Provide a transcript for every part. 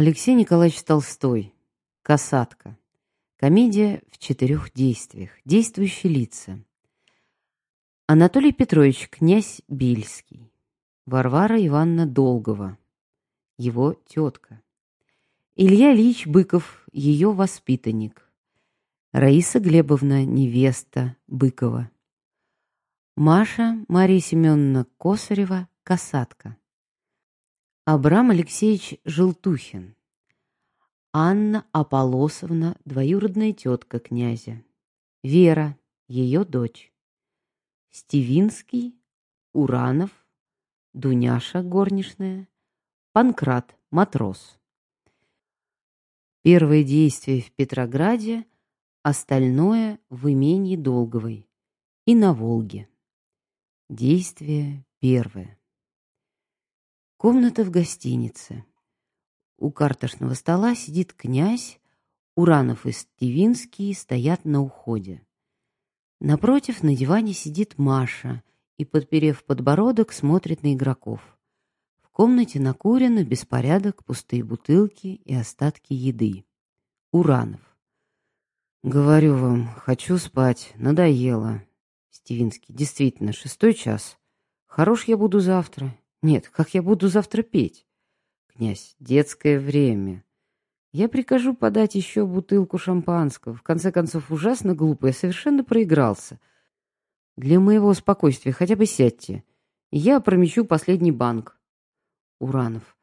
Алексей Николаевич Толстой. Касатка. Комедия в четырех действиях. Действующие лица. Анатолий Петрович, князь Бельский. Варвара Ивановна Долгова. Его тетка. Илья Ильич Быков, ее воспитанник. Раиса Глебовна, невеста Быкова. Маша Мария Семеновна Косарева, касатка. Абрам Алексеевич Желтухин. Анна Аполосовна, двоюродная тетка князя. Вера, ее дочь. Стивинский, Уранов, Дуняша, горничная, Панкрат, матрос. Первое действие в Петрограде, остальное в имении Долговой и на Волге. Действие первое. Комната в гостинице. У карточного стола сидит князь, Уранов и Стивинский стоят на уходе. Напротив на диване сидит Маша и, подперев подбородок, смотрит на игроков. В комнате накурено, беспорядок, пустые бутылки и остатки еды. Уранов. Говорю вам, хочу спать, надоело. Стивинский. Действительно, шестой час. Хорош я буду завтра. Нет, как я буду завтра петь? Князь, детское время. Я прикажу подать еще бутылку шампанского. В конце концов, ужасно глупо, я совершенно проигрался. Для моего спокойствия хотя бы сядьте. Я промечу последний банк. Уранов.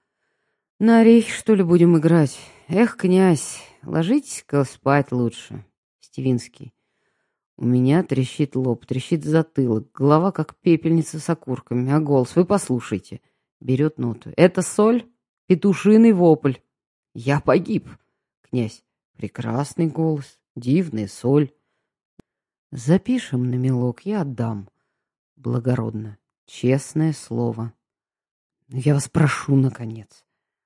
На орехи, что ли, будем играть? Эх, князь, ложитесь-ка спать лучше. Стивинский. У меня трещит лоб, трещит затылок, голова как пепельница с окурками, а голос, вы послушайте. Берет ноту. Это соль? Петушиный вопль. Я погиб. Князь. Прекрасный голос, дивная соль. Запишем на мелок, я отдам. Благородно. Честное слово. Я вас прошу, наконец.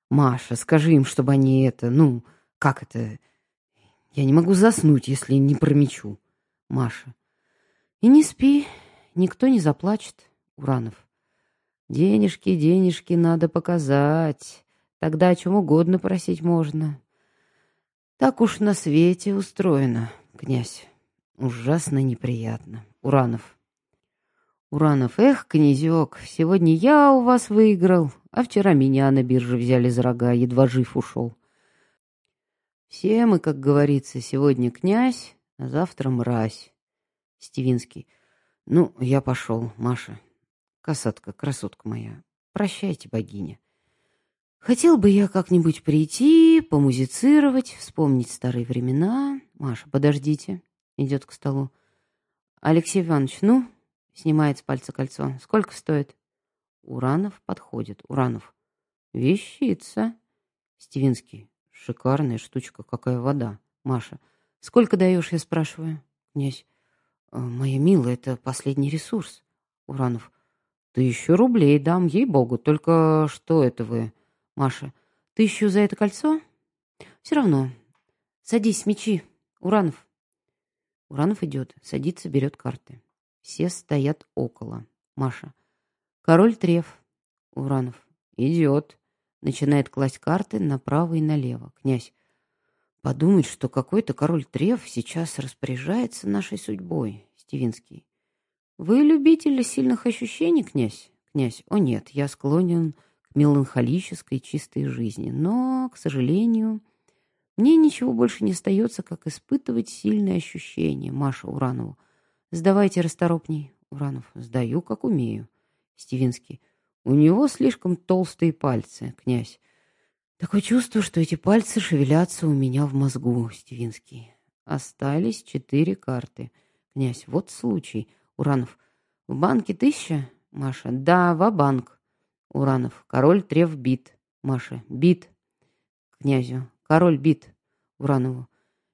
Маша, скажи им, чтобы они это, ну, как это... Я не могу заснуть, если не промечу. Маша. И не спи, никто не заплачет. Уранов. Денежки, денежки надо показать. Тогда о чем угодно просить можно. Так уж на свете устроено, князь. Ужасно неприятно. Уранов. Уранов. Эх, князек, сегодня я у вас выиграл, а вчера меня на бирже взяли за рога, едва жив ушел. Все мы, как говорится, сегодня князь, а завтра мразь. Стивинский. Ну, я пошел, Маша. Касатка, красотка моя. Прощайте, богиня. Хотел бы я как-нибудь прийти, помузицировать, вспомнить старые времена. Маша, подождите. Идет к столу. Алексей Иванович, ну, снимает с пальца кольцо. Сколько стоит? Уранов подходит. Уранов. Вещица. Стивинский. Шикарная штучка, какая вода. Маша. Сколько даешь, я спрашиваю? Князь. «Э, моя милая, это последний ресурс. Уранов. Тысячу рублей дам, ей-богу. Только что это вы? Маша. Тысячу за это кольцо? Все равно. Садись, мечи. Уранов. Уранов идет, садится, берет карты. Все стоят около. Маша. Король Треф. Уранов. Идет. Начинает класть карты направо и налево. Князь. Подумать, что какой-то король Треф сейчас распоряжается нашей судьбой. Стивинский. Вы любитель сильных ощущений, князь? Князь. О нет, я склонен к меланхолической чистой жизни, но, к сожалению, мне ничего больше не остается, как испытывать сильные ощущения. Маша Уранова. Сдавайте расторопней. Уранов. Сдаю, как умею. Стивинский. У него слишком толстые пальцы, князь. Такое чувство, что эти пальцы шевелятся у меня в мозгу, Стивинский. Остались четыре карты. Князь, вот случай. Уранов. В банке тысяча? Маша. Да, в банк Уранов. Король трев бит. Маша. Бит. Князю. Король бит. Уранову.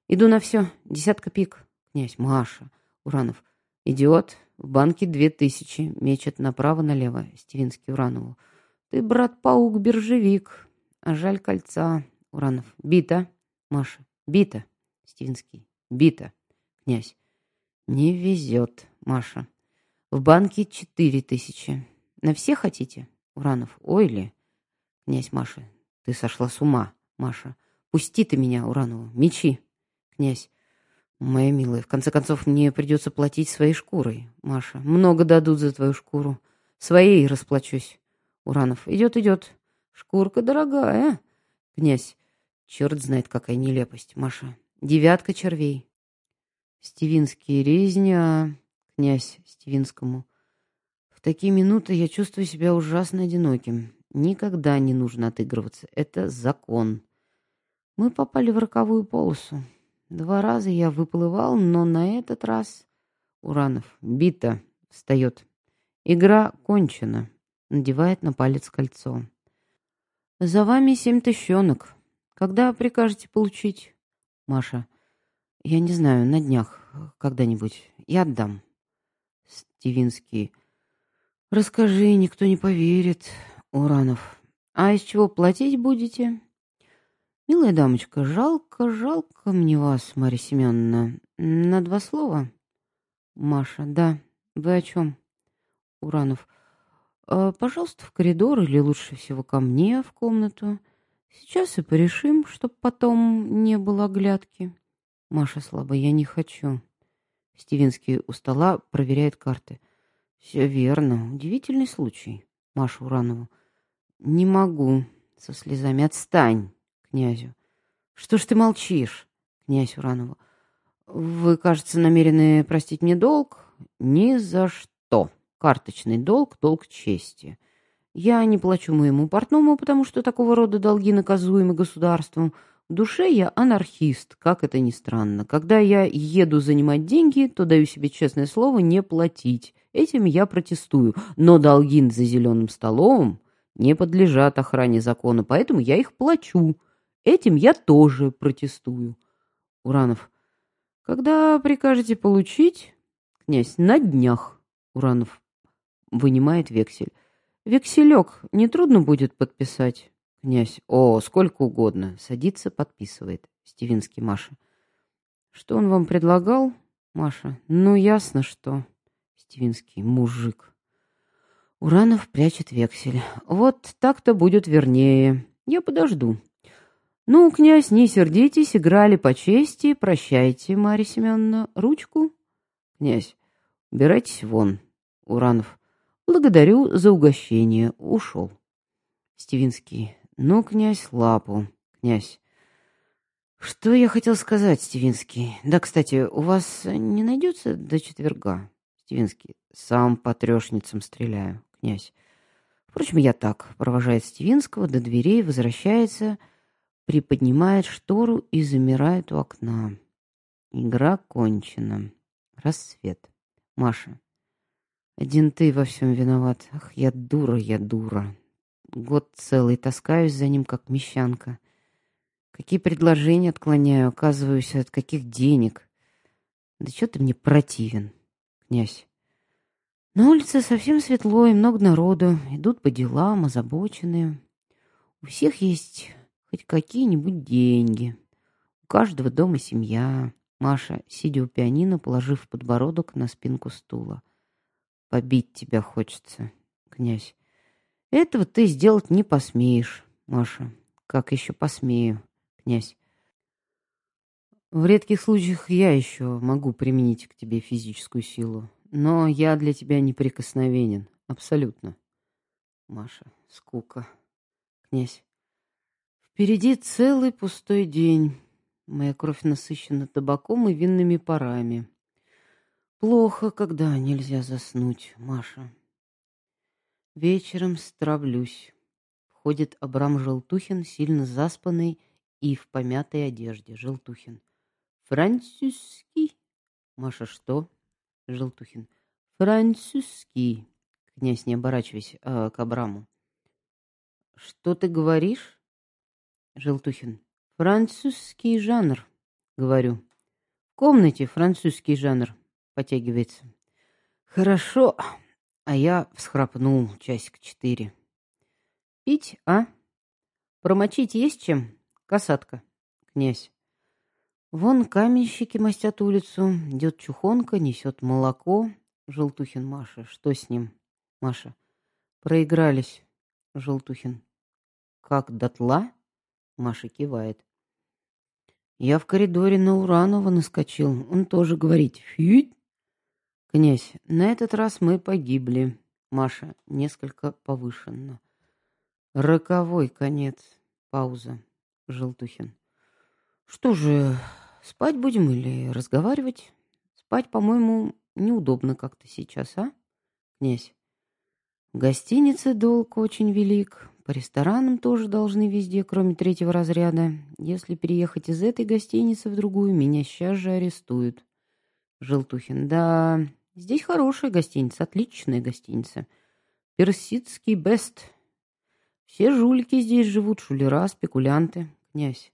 Иду на все. Десятка пик. Князь. Маша. Уранов. Идиот. В банке две тысячи. Мечет направо-налево. Стивинский Уранову. Ты, брат-паук-биржевик. А жаль кольца. Уранов. Бита. Маша. Бита. Стивинский. Бита. Князь. Не везет. Маша. В банке четыре тысячи. На все хотите? Уранов. Ой ли. Князь Маша. Ты сошла с ума. Маша. Пусти ты меня, Уранову. Мечи. Князь. Моя милая, в конце концов, мне придется платить своей шкурой. Маша. Много дадут за твою шкуру. Своей расплачусь. Уранов. Идет, идет. Шкурка дорогая. Князь. Черт знает, какая нелепость. Маша. Девятка червей. Стивинский резня. Князь Стивинскому. В такие минуты я чувствую себя ужасно одиноким. Никогда не нужно отыгрываться. Это закон. Мы попали в роковую полосу. Два раза я выплывал, но на этот раз... Уранов. Бита. Встает. Игра кончена. Надевает на палец кольцо. За вами семь тыщенок. Когда прикажете получить? Маша. Я не знаю, на днях когда-нибудь. Я отдам. Стивинский. Расскажи, никто не поверит. Уранов. А из чего платить будете? Милая дамочка, жалко, жалко мне вас, Марья Семеновна. На два слова? Маша. Да. Вы о чем? Уранов. «Э, пожалуйста, в коридор или лучше всего ко мне в комнату. Сейчас и порешим, чтоб потом не было оглядки. Маша слабо, я не хочу. Стивинский у стола проверяет карты. Все верно. Удивительный случай. Маша Уранову. Не могу. Со слезами. Отстань, князю. Что ж ты молчишь? Князь Уранову. Вы, кажется, намерены простить мне долг? Ни за что. Карточный долг, долг чести. Я не плачу моему портному, потому что такого рода долги наказуемы государством. В душе я анархист, как это ни странно. Когда я еду занимать деньги, то даю себе честное слово не платить. Этим я протестую. Но долги за зеленым столом не подлежат охране закона, поэтому я их плачу. Этим я тоже протестую. Уранов. Когда прикажете получить? Князь. На днях. Уранов вынимает вексель. Векселек нетрудно будет подписать. Князь. О, сколько угодно. Садится, подписывает. Стивинский Маша. Что он вам предлагал? Маша. Ну, ясно, что. Стивинский. Мужик. Уранов прячет вексель. Вот так-то будет вернее. Я подожду. Ну, князь, не сердитесь, играли по чести. Прощайте, Марья Семеновна. Ручку? Князь. Убирайтесь вон. Уранов. Благодарю за угощение. Ушел. Стивинский. Ну, князь, лапу. Князь. Что я хотел сказать, Стивинский? Да, кстати, у вас не найдется до четверга? Стивинский. Сам по трешницам стреляю. Князь. Впрочем, я так. Провожает Стивинского до дверей, возвращается, приподнимает штору и замирает у окна. Игра кончена. Рассвет. Маша. Один ты во всем виноват. Ах, я дура, я дура. Год целый таскаюсь за ним, как мещанка. Какие предложения отклоняю, оказываюсь от каких денег. Да что ты мне противен, князь. На улице совсем светло и много народу. Идут по делам, озабоченные. У всех есть хоть какие-нибудь деньги. У каждого дома семья. Маша, сидя у пианино, положив подбородок на спинку стула. Побить тебя хочется, князь. Этого ты сделать не посмеешь, Маша. Как еще посмею, князь? В редких случаях я еще могу применить к тебе физическую силу, но я для тебя неприкосновенен, абсолютно. Маша, скука. Князь. Впереди целый пустой день. Моя кровь насыщена табаком и винными парами. Плохо, когда нельзя заснуть, Маша. Вечером стравлюсь. Входит Абрам Желтухин, сильно заспанный и в помятой одежде. Желтухин. Французский? Маша, что? Желтухин. Французский. Князь, не оборачивайся а, к Абраму. Что ты говоришь? Желтухин. Французский жанр, говорю. В комнате французский жанр потягивается. Хорошо, а я всхрапнул часик четыре. Пить, а? Промочить есть чем? Касатка, князь. Вон каменщики мастят улицу, идет чухонка, несет молоко. Желтухин Маша, что с ним? Маша. Проигрались. Желтухин. Как дотла? Маша кивает. Я в коридоре на Уранова наскочил. Он тоже говорит «Фить!» «Князь, на этот раз мы погибли». Маша несколько повышенно. «Роковой конец». Пауза. Желтухин. «Что же, спать будем или разговаривать? Спать, по-моему, неудобно как-то сейчас, а, князь?» В гостинице долг очень велик. По ресторанам тоже должны везде, кроме третьего разряда. Если переехать из этой гостиницы в другую, меня сейчас же арестуют. Желтухин. Да, здесь хорошая гостиница, отличная гостиница. Персидский бест. Все жулики здесь живут, шулера, спекулянты. Князь.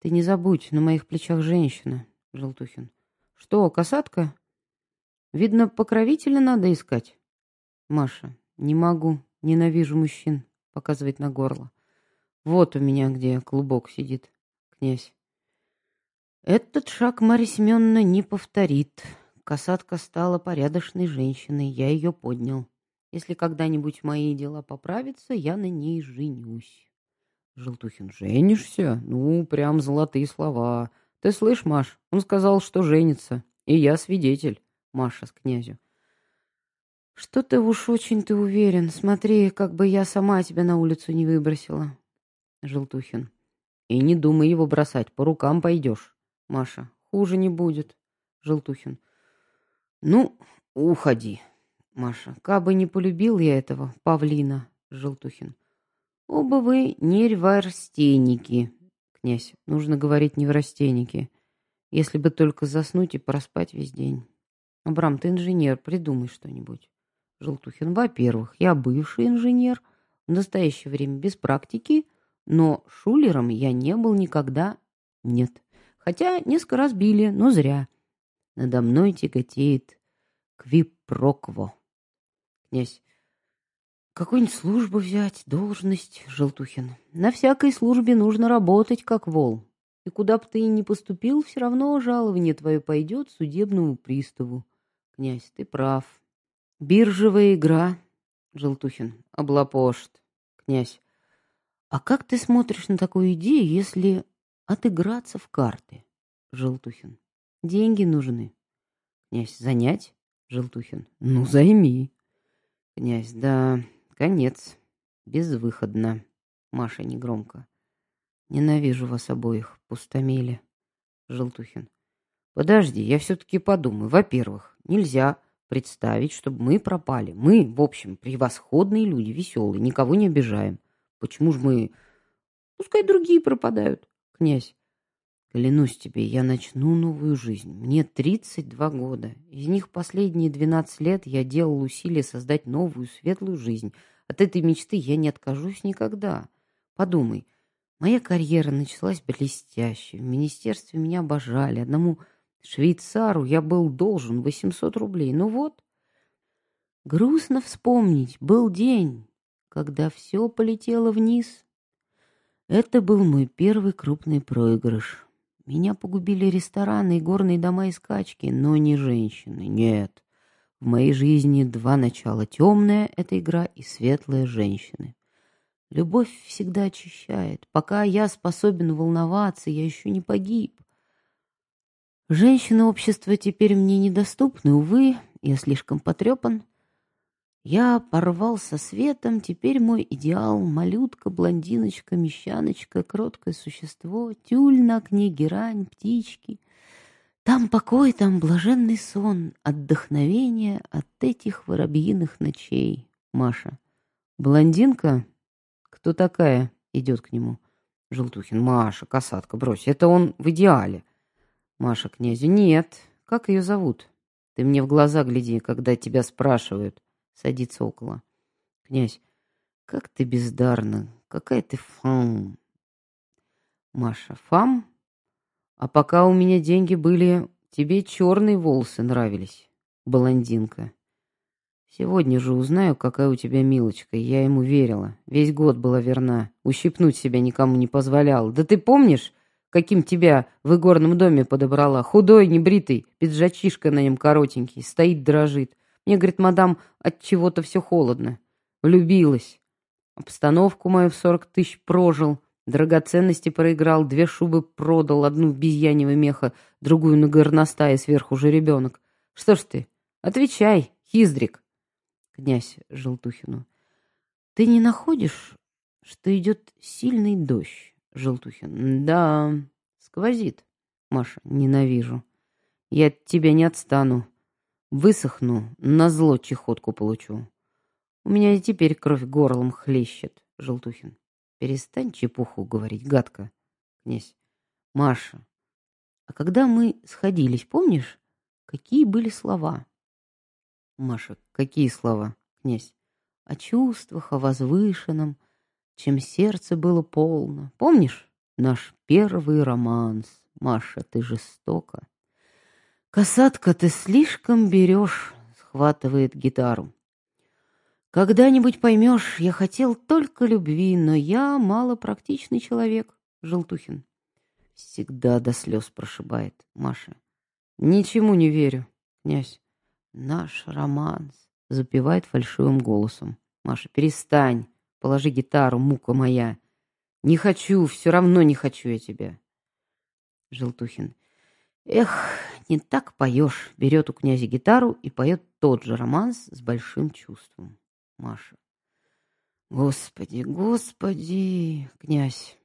Ты не забудь, на моих плечах женщина. Желтухин. Что, касатка? Видно, покровителя надо искать. Маша. Не могу, ненавижу мужчин показывает на горло. Вот у меня где клубок сидит, князь. Этот шаг Марья Семеновна не повторит. Касатка стала порядочной женщиной, я ее поднял. Если когда-нибудь мои дела поправятся, я на ней женюсь. Желтухин, женишься? Ну, прям золотые слова. Ты слышь, Маш, он сказал, что женится. И я свидетель. Маша с князю. Что ты уж очень ты уверен. Смотри, как бы я сама тебя на улицу не выбросила. Желтухин. И не думай его бросать, по рукам пойдешь. Маша. Хуже не будет. Желтухин. Ну, уходи. Маша. Кабы не полюбил я этого павлина. Желтухин. Оба вы нерварстенники. Князь. Нужно говорить не в растенники. Если бы только заснуть и проспать весь день. Абрам, ты инженер, придумай что-нибудь. Желтухин. Во-первых, я бывший инженер, в настоящее время без практики, но шулером я не был никогда. Нет. Хотя несколько раз били, но зря. Надо мной тяготеет квипрокво. Князь. Какую-нибудь службу взять, должность, Желтухин. На всякой службе нужно работать, как вол. И куда бы ты ни поступил, все равно жалование твое пойдет судебному приставу. Князь, ты прав. Биржевая игра, Желтухин, облапошт, князь. А как ты смотришь на такую идею, если отыграться в карты? Желтухин. Деньги нужны. Князь, занять? Желтухин. Ну, займи. Князь, да, конец. Безвыходно. Маша негромко. Ненавижу вас обоих, пустомели. Желтухин. Подожди, я все-таки подумаю. Во-первых, нельзя представить, чтобы мы пропали. Мы, в общем, превосходные люди, веселые, никого не обижаем. Почему же мы... Пускай другие пропадают, князь. Клянусь тебе, я начну новую жизнь. Мне 32 года. Из них последние 12 лет я делал усилия создать новую светлую жизнь. От этой мечты я не откажусь никогда. Подумай, моя карьера началась блестяще. В министерстве меня обожали. Одному Швейцару я был должен 800 рублей. Ну вот, грустно вспомнить, был день, когда все полетело вниз. Это был мой первый крупный проигрыш. Меня погубили рестораны и горные дома и скачки, но не женщины, нет. В моей жизни два начала. Темная — это игра, и светлая — женщины. Любовь всегда очищает. Пока я способен волноваться, я еще не погиб. Женщины общества теперь мне недоступны, увы, я слишком потрепан. Я порвал со светом, теперь мой идеал — малютка, блондиночка, мещаночка, кроткое существо, тюль на окне, герань, птички. Там покой, там блаженный сон, отдохновение от этих воробьиных ночей. Маша. Блондинка? Кто такая? Идет к нему. Желтухин. Маша, касатка, брось, это он в идеале. Маша князю. Нет. Как ее зовут? Ты мне в глаза гляди, когда тебя спрашивают. Садится около. Князь. Как ты бездарна. Какая ты фам. Маша. Фам? А пока у меня деньги были, тебе черные волосы нравились. Блондинка. Сегодня же узнаю, какая у тебя милочка. Я ему верила. Весь год была верна. Ущипнуть себя никому не позволял. Да ты помнишь, каким тебя в игорном доме подобрала. Худой, небритый, пиджачишка на нем коротенький, стоит, дрожит. Мне, говорит, мадам, от чего-то все холодно. Влюбилась. Обстановку мою в сорок тысяч прожил. Драгоценности проиграл, две шубы продал, одну в безьянево меха, другую на горностае, сверху же ребенок. Что ж ты, отвечай, хиздрик. Князь Желтухину. Ты не находишь, что идет сильный дождь, Желтухин? Да, сквозит. Маша, ненавижу. Я от тебя не отстану. Высохну, на зло чехотку получу. У меня и теперь кровь горлом хлещет, Желтухин. Перестань чепуху говорить, гадко. Князь. Маша, а когда мы сходились, помнишь, какие были слова? Маша. Какие слова? Князь. О чувствах, о возвышенном, чем сердце было полно. Помнишь? Наш первый романс. Маша, ты жестока. Касатка, ты слишком берешь, схватывает гитару. Когда-нибудь поймешь, я хотел только любви, но я малопрактичный человек, Желтухин. Всегда до слез прошибает Маша. Ничему не верю, князь. Наш романс запевает фальшивым голосом. Маша, перестань, положи гитару, мука моя. Не хочу, все равно не хочу я тебя. Желтухин. Эх, не так поешь. Берет у князя гитару и поет тот же романс с большим чувством. Маша. Господи, господи, князь.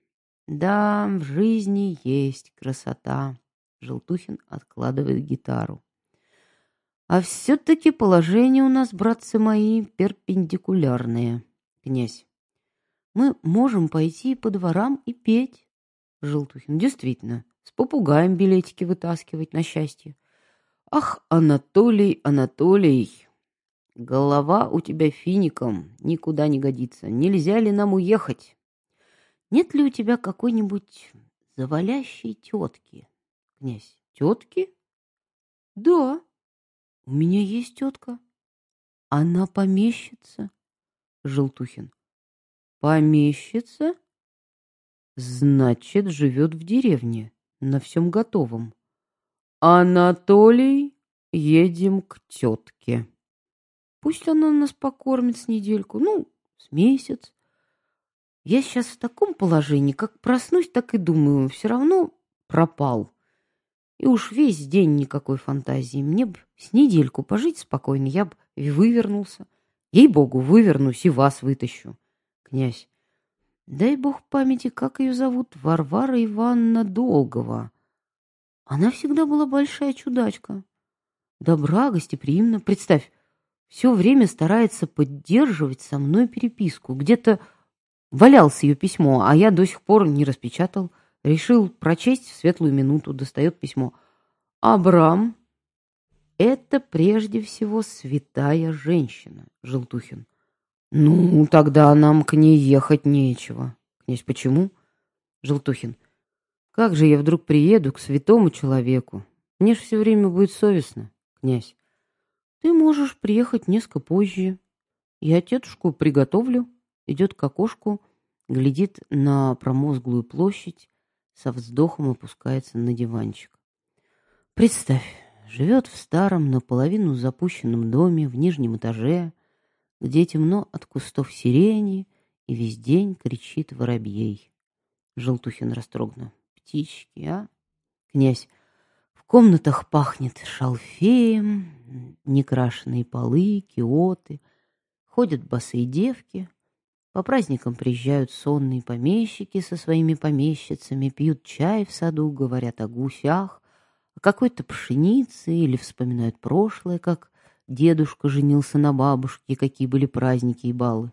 Да, в жизни есть красота. Желтухин откладывает гитару. А все-таки положение у нас, братцы мои, перпендикулярные. Князь. Мы можем пойти по дворам и петь. Желтухин. Действительно, попугаем билетики вытаскивать на счастье. Ах, Анатолий, Анатолий, Голова у тебя фиником, никуда не годится. Нельзя ли нам уехать? Нет ли у тебя какой-нибудь завалящей тетки? Князь, тетки? Да, у меня есть тетка. Она помещица. Желтухин. Помещица? Значит, живет в деревне, на всем готовом. Анатолий, едем к тетке. Пусть она нас покормит с недельку, ну, с месяц. Я сейчас в таком положении, как проснусь, так и думаю, все равно пропал. И уж весь день никакой фантазии. Мне б с недельку пожить спокойно, я б вывернулся. Ей-богу, вывернусь и вас вытащу. Князь, дай бог памяти, как ее зовут, Варвара Ивановна Долгова. Она всегда была большая чудачка. Добра, гостеприимна. Представь, все время старается поддерживать со мной переписку. Где-то валялось ее письмо, а я до сих пор не распечатал. Решил прочесть в светлую минуту, достает письмо. Абрам — это прежде всего святая женщина, Желтухин. Ну, тогда нам к ней ехать нечего. Князь, почему? Желтухин. Как же я вдруг приеду к святому человеку? Мне ж все время будет совестно, князь. Ты можешь приехать несколько позже. Я тетушку приготовлю. Идет к окошку, глядит на промозглую площадь, со вздохом опускается на диванчик. Представь, живет в старом, наполовину запущенном доме в нижнем этаже, где темно от кустов сирени и весь день кричит воробей. Желтухин растрогнул. Птички, а? Князь, комнатах пахнет шалфеем, некрашенные полы, киоты, ходят босые девки. По праздникам приезжают сонные помещики со своими помещицами, пьют чай в саду, говорят о гусях, о какой-то пшенице или вспоминают прошлое, как дедушка женился на бабушке, какие были праздники и балы.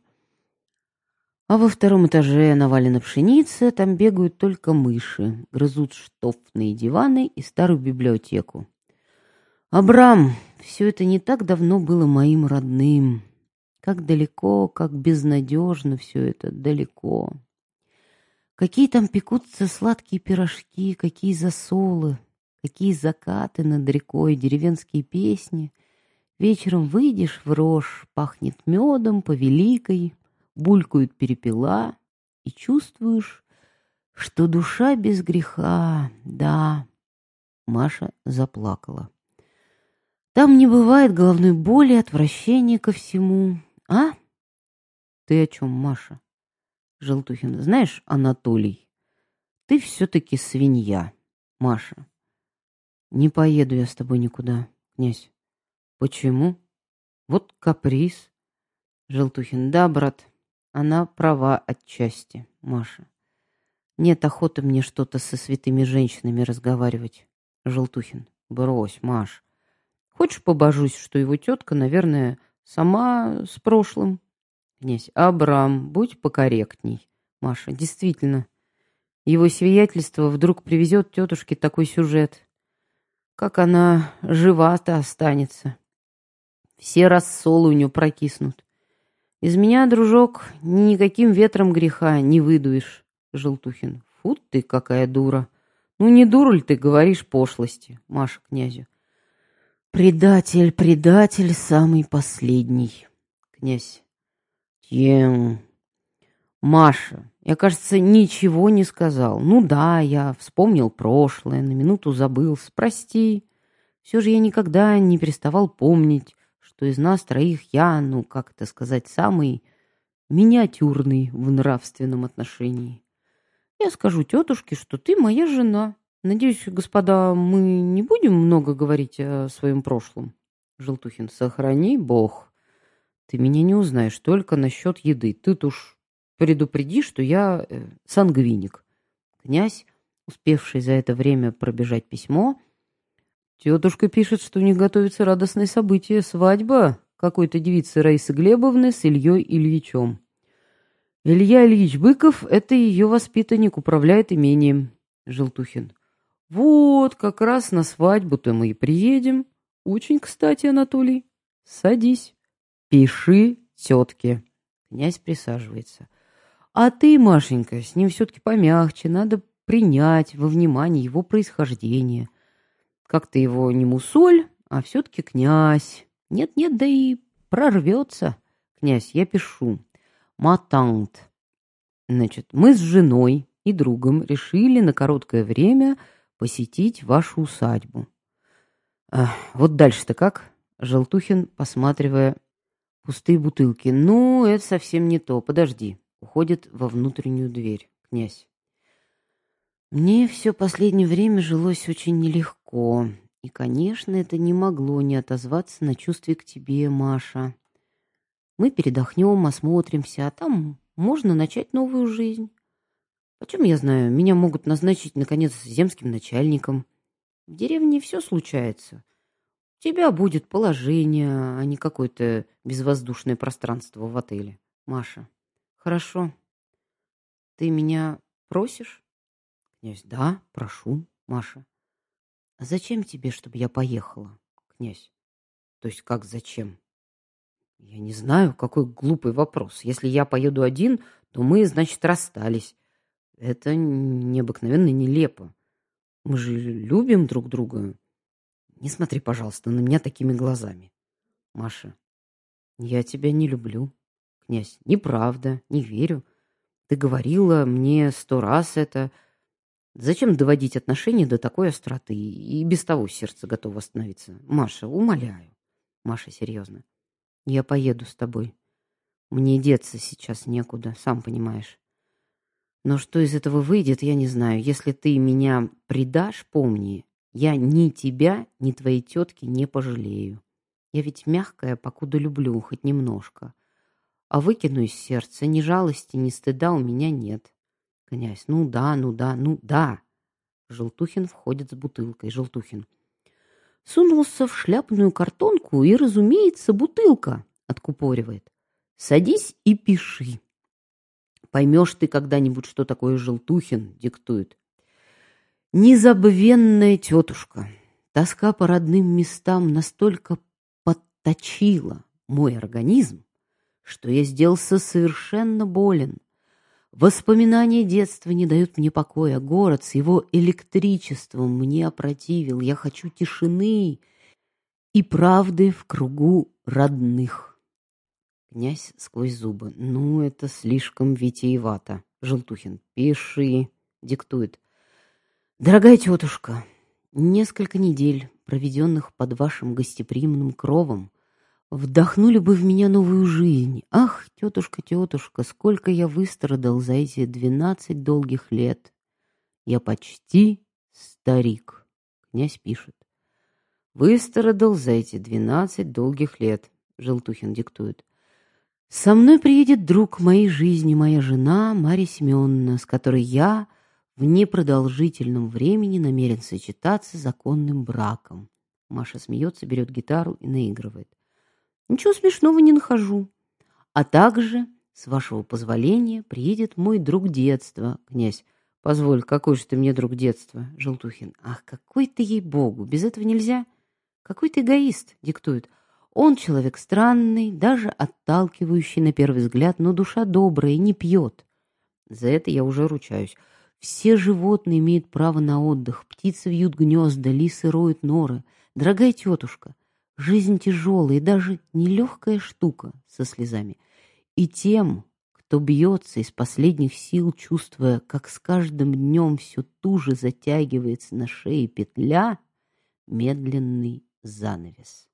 А во втором этаже навалена пшеница, там бегают только мыши, грызут штофные диваны и старую библиотеку. Абрам, все это не так давно было моим родным. Как далеко, как безнадежно все это, далеко. Какие там пекутся сладкие пирожки, какие засолы, какие закаты над рекой, деревенские песни. Вечером выйдешь в рожь, пахнет медом по великой, булькают перепела, и чувствуешь, что душа без греха, да. Маша заплакала. Там не бывает головной боли, отвращения ко всему. А? Ты о чем, Маша? Желтухин. Знаешь, Анатолий, ты все-таки свинья, Маша. Не поеду я с тобой никуда, князь. Почему? Вот каприз. Желтухин, да, брат, она права отчасти, Маша. Нет охоты мне что-то со святыми женщинами разговаривать. Желтухин, брось, Маш. Хочешь побожусь, что его тетка, наверное, сама с прошлым? Князь, Абрам, будь покорректней. Маша, действительно, его сиятельство вдруг привезет тетушке такой сюжет. Как она жива-то останется. Все рассолы у нее прокиснут. Из меня, дружок, никаким ветром греха не выдуешь, Желтухин. Фу ты, какая дура. Ну, не дура ли ты говоришь пошлости, Маша князю? Предатель, предатель самый последний, князь. Тем. Маша, я, кажется, ничего не сказал. Ну да, я вспомнил прошлое, на минуту забыл. Прости. Все же я никогда не переставал помнить, что из нас троих я, ну, как это сказать, самый миниатюрный в нравственном отношении. Я скажу тетушке, что ты моя жена. Надеюсь, господа, мы не будем много говорить о своем прошлом. Желтухин, сохрани бог. Ты меня не узнаешь только насчет еды. Ты уж предупреди, что я э, сангвиник. Князь, успевший за это время пробежать письмо, тетушка пишет, что у них готовится радостное событие — свадьба какой-то девицы Раисы Глебовны с Ильей Ильичем. Илья Ильич Быков — это ее воспитанник, управляет имением. Желтухин. Вот, как раз на свадьбу-то мы и приедем. Очень кстати, Анатолий. Садись. Пиши тетке. Князь присаживается. А ты, Машенька, с ним все-таки помягче. Надо принять во внимание его происхождение. Как-то его не мусоль, а все-таки князь. Нет-нет, да и прорвется. Князь, я пишу. Матант. Значит, мы с женой и другом решили на короткое время посетить вашу усадьбу. А, вот дальше-то как? Желтухин, посматривая Пустые бутылки. Ну, это совсем не то. Подожди. Уходит во внутреннюю дверь. Князь. Мне все последнее время жилось очень нелегко. И, конечно, это не могло не отозваться на чувстве к тебе, Маша. Мы передохнем, осмотримся, а там можно начать новую жизнь. Почем я знаю, меня могут назначить, наконец, земским начальником. В деревне все случается тебя будет положение, а не какое-то безвоздушное пространство в отеле. Маша. Хорошо. Ты меня просишь? Князь. Да, прошу, Маша. Зачем тебе, чтобы я поехала? Князь. То есть как зачем? Я не знаю, какой глупый вопрос. Если я поеду один, то мы, значит, расстались. Это необыкновенно нелепо. Мы же любим друг друга. Не смотри, пожалуйста, на меня такими глазами. Маша, я тебя не люблю. Князь, неправда, не верю. Ты говорила мне сто раз это. Зачем доводить отношения до такой остроты? И без того сердце готово остановиться. Маша, умоляю. Маша, серьезно. Я поеду с тобой. Мне деться сейчас некуда, сам понимаешь. Но что из этого выйдет, я не знаю. Если ты меня предашь, помни, я ни тебя, ни твоей тетки не пожалею. Я ведь мягкая, покуда люблю, хоть немножко. А выкину из сердца ни жалости, ни стыда у меня нет. Князь, ну да, ну да, ну да. Желтухин входит с бутылкой. Желтухин. Сунулся в шляпную картонку и, разумеется, бутылка откупоривает. Садись и пиши. Поймешь ты когда-нибудь, что такое Желтухин диктует. Незабвенная тетушка, тоска по родным местам настолько подточила мой организм, что я сделался совершенно болен. Воспоминания детства не дают мне покоя. Город с его электричеством мне опротивил. Я хочу тишины и правды в кругу родных. Князь сквозь зубы. Ну, это слишком витиевато. Желтухин. Пиши. Диктует. Дорогая тетушка, несколько недель, проведенных под вашим гостеприимным кровом, вдохнули бы в меня новую жизнь. Ах, тетушка, тетушка, сколько я выстрадал за эти двенадцать долгих лет. Я почти старик. Князь пишет. Выстрадал за эти двенадцать долгих лет. Желтухин диктует. Со мной приедет друг моей жизни, моя жена Мария Семеновна, с которой я в непродолжительном времени намерен сочетаться законным браком. Маша смеется, берет гитару и наигрывает. Ничего смешного не нахожу. А также, с вашего позволения, приедет мой друг детства, князь. Позволь, какой же ты мне друг детства, Желтухин? Ах, какой ты ей-богу, без этого нельзя. Какой ты эгоист, диктует. Он человек странный, даже отталкивающий на первый взгляд, но душа добрая, не пьет. За это я уже ручаюсь. Все животные имеют право на отдых. Птицы вьют гнезда, лисы роют норы. Дорогая тетушка, жизнь тяжелая и даже нелегкая штука со слезами. И тем, кто бьется из последних сил, чувствуя, как с каждым днем все туже затягивается на шее петля, медленный занавес.